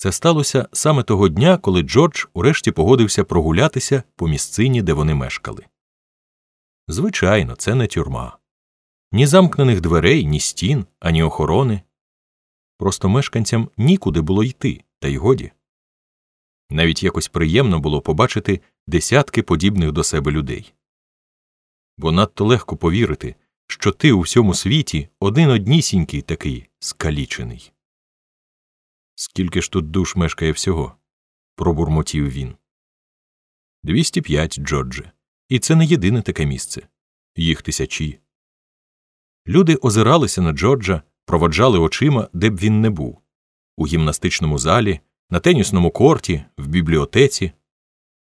Це сталося саме того дня, коли Джордж урешті погодився прогулятися по місцині, де вони мешкали. Звичайно, це не тюрма. Ні замкнених дверей, ні стін, ані охорони. Просто мешканцям нікуди було йти, та й годі. Навіть якось приємно було побачити десятки подібних до себе людей. Бо надто легко повірити, що ти у всьому світі один однісінький такий скалічений. Скільки ж тут душ мешкає всього? пробурмотів він. Двісті п'ять, Джордже. І це не єдине таке місце. Їх тисячі. Люди озиралися на Джорджа, проводжали очима, де б він не був у гімнастичному залі, на тенісному корті, в бібліотеці.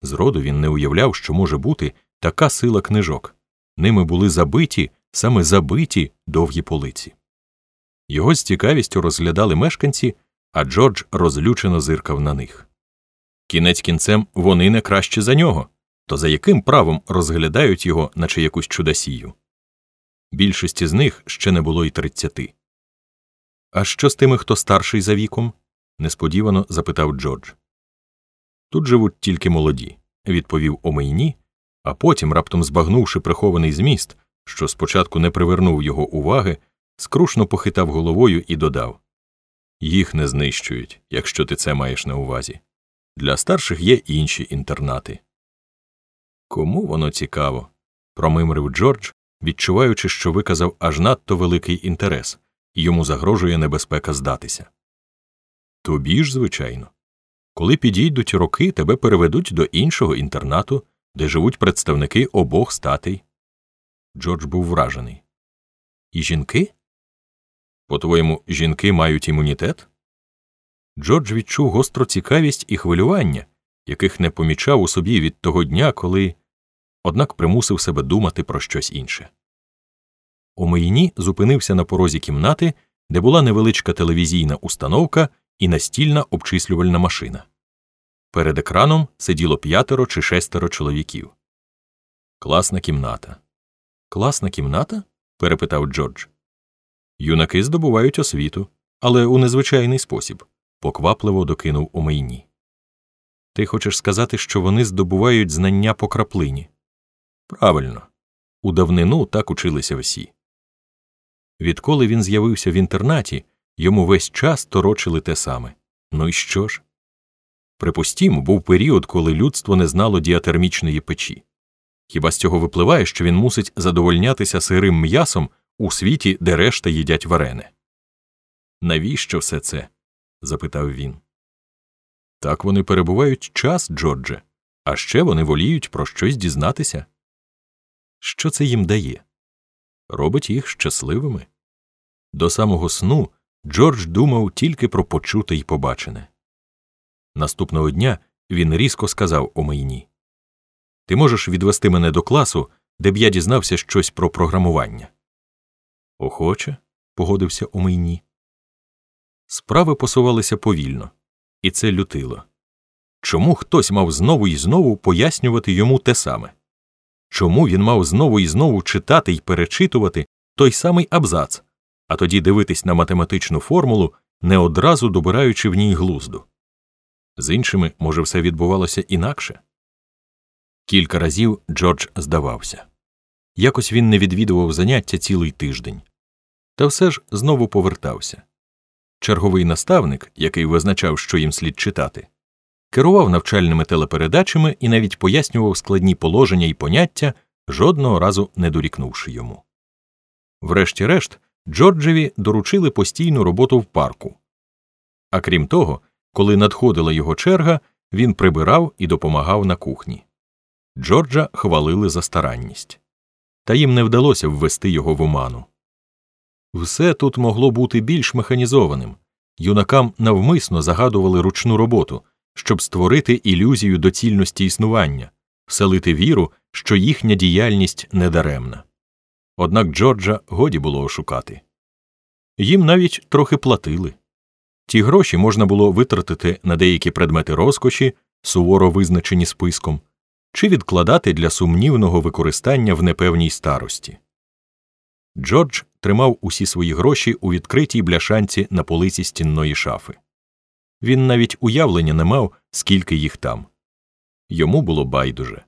Зроду він не уявляв, що може бути така сила книжок. Ними були забиті, саме забиті довгі полиці. Його з цікавістю розглядали мешканці, а Джордж розлючено зиркав на них. Кінець кінцем вони не краще за нього, то за яким правом розглядають його, наче якусь чудосію? Більшості з них ще не було й тридцяти. А що з тими, хто старший за віком? несподівано запитав Джордж. Тут живуть тільки молоді, відповів Омейні, а потім, раптом збагнувши прихований зміст, що спочатку не привернув його уваги, скрушно похитав головою і додав їх не знищують, якщо ти це маєш на увазі. Для старших є інші інтернати. Кому воно цікаво? промимрив Джордж, відчуваючи, що виказав аж надто великий інтерес, і йому загрожує небезпека здатися. Тобі ж, звичайно. Коли підійдуть роки, тебе переведуть до іншого інтернату, де живуть представники обох статей. Джордж був вражений. І жінки? По твоєму, жінки мають імунітет? Джордж відчув гостру цікавість і хвилювання, яких не помічав у собі від того дня, коли, однак примусив себе думати про щось інше. У Мейні зупинився на порозі кімнати, де була невеличка телевізійна установка і настільна обчислювальна машина. Перед екраном сиділо п'ятеро чи шестеро чоловіків. Класна кімната. Класна кімната? перепитав Джордж. Юнаки здобувають освіту, але у незвичайний спосіб, поквапливо докинув у майні. Ти хочеш сказати, що вони здобувають знання по краплині? Правильно. У давнину так училися всі. Відколи він з'явився в інтернаті, йому весь час торочили те саме. Ну і що ж? Припустімо, був період, коли людство не знало діатермічної печі. Хіба з цього випливає, що він мусить задовольнятися сирим м'ясом у світі, де решта їдять варене? Навіщо все це? запитав він. Так вони перебувають час, Джордже, а ще вони воліють про щось дізнатися. Що це їм дає? Робить їх щасливими. До самого сну Джордж думав тільки про почуте й побачене. Наступного дня він різко сказав Омейні Ти можеш відвести мене до класу, де б я дізнався щось про програмування. Охоче, погодився Омейні. Справи посувалися повільно, і це лютило. Чому хтось мав знову і знову пояснювати йому те саме? Чому він мав знову і знову читати й перечитувати той самий абзац, а тоді дивитись на математичну формулу, не одразу добираючи в ній глузду? З іншими, може, все відбувалося інакше. Кілька разів Джордж здавався. Якось він не відвідував заняття цілий тиждень. Та все ж знову повертався. Черговий наставник, який визначав, що їм слід читати, керував навчальними телепередачами і навіть пояснював складні положення і поняття, жодного разу не дорікнувши йому. Врешті-решт, Джорджеві доручили постійну роботу в парку. А крім того, коли надходила його черга, він прибирав і допомагав на кухні. Джорджа хвалили за старанність. Та їм не вдалося ввести його в оману. Все тут могло бути більш механізованим. Юнакам навмисно загадували ручну роботу, щоб створити ілюзію доцільності існування, вселити віру, що їхня діяльність недаремна. Однак Джорджа годі було ошукати. Їм навіть трохи платили. Ті гроші можна було витратити на деякі предмети розкоші, суворо визначені списком, чи відкладати для сумнівного використання в непевній старості. Джордж тримав усі свої гроші у відкритій бляшанці на полиці стінної шафи. Він навіть уявлення не мав, скільки їх там. Йому було байдуже.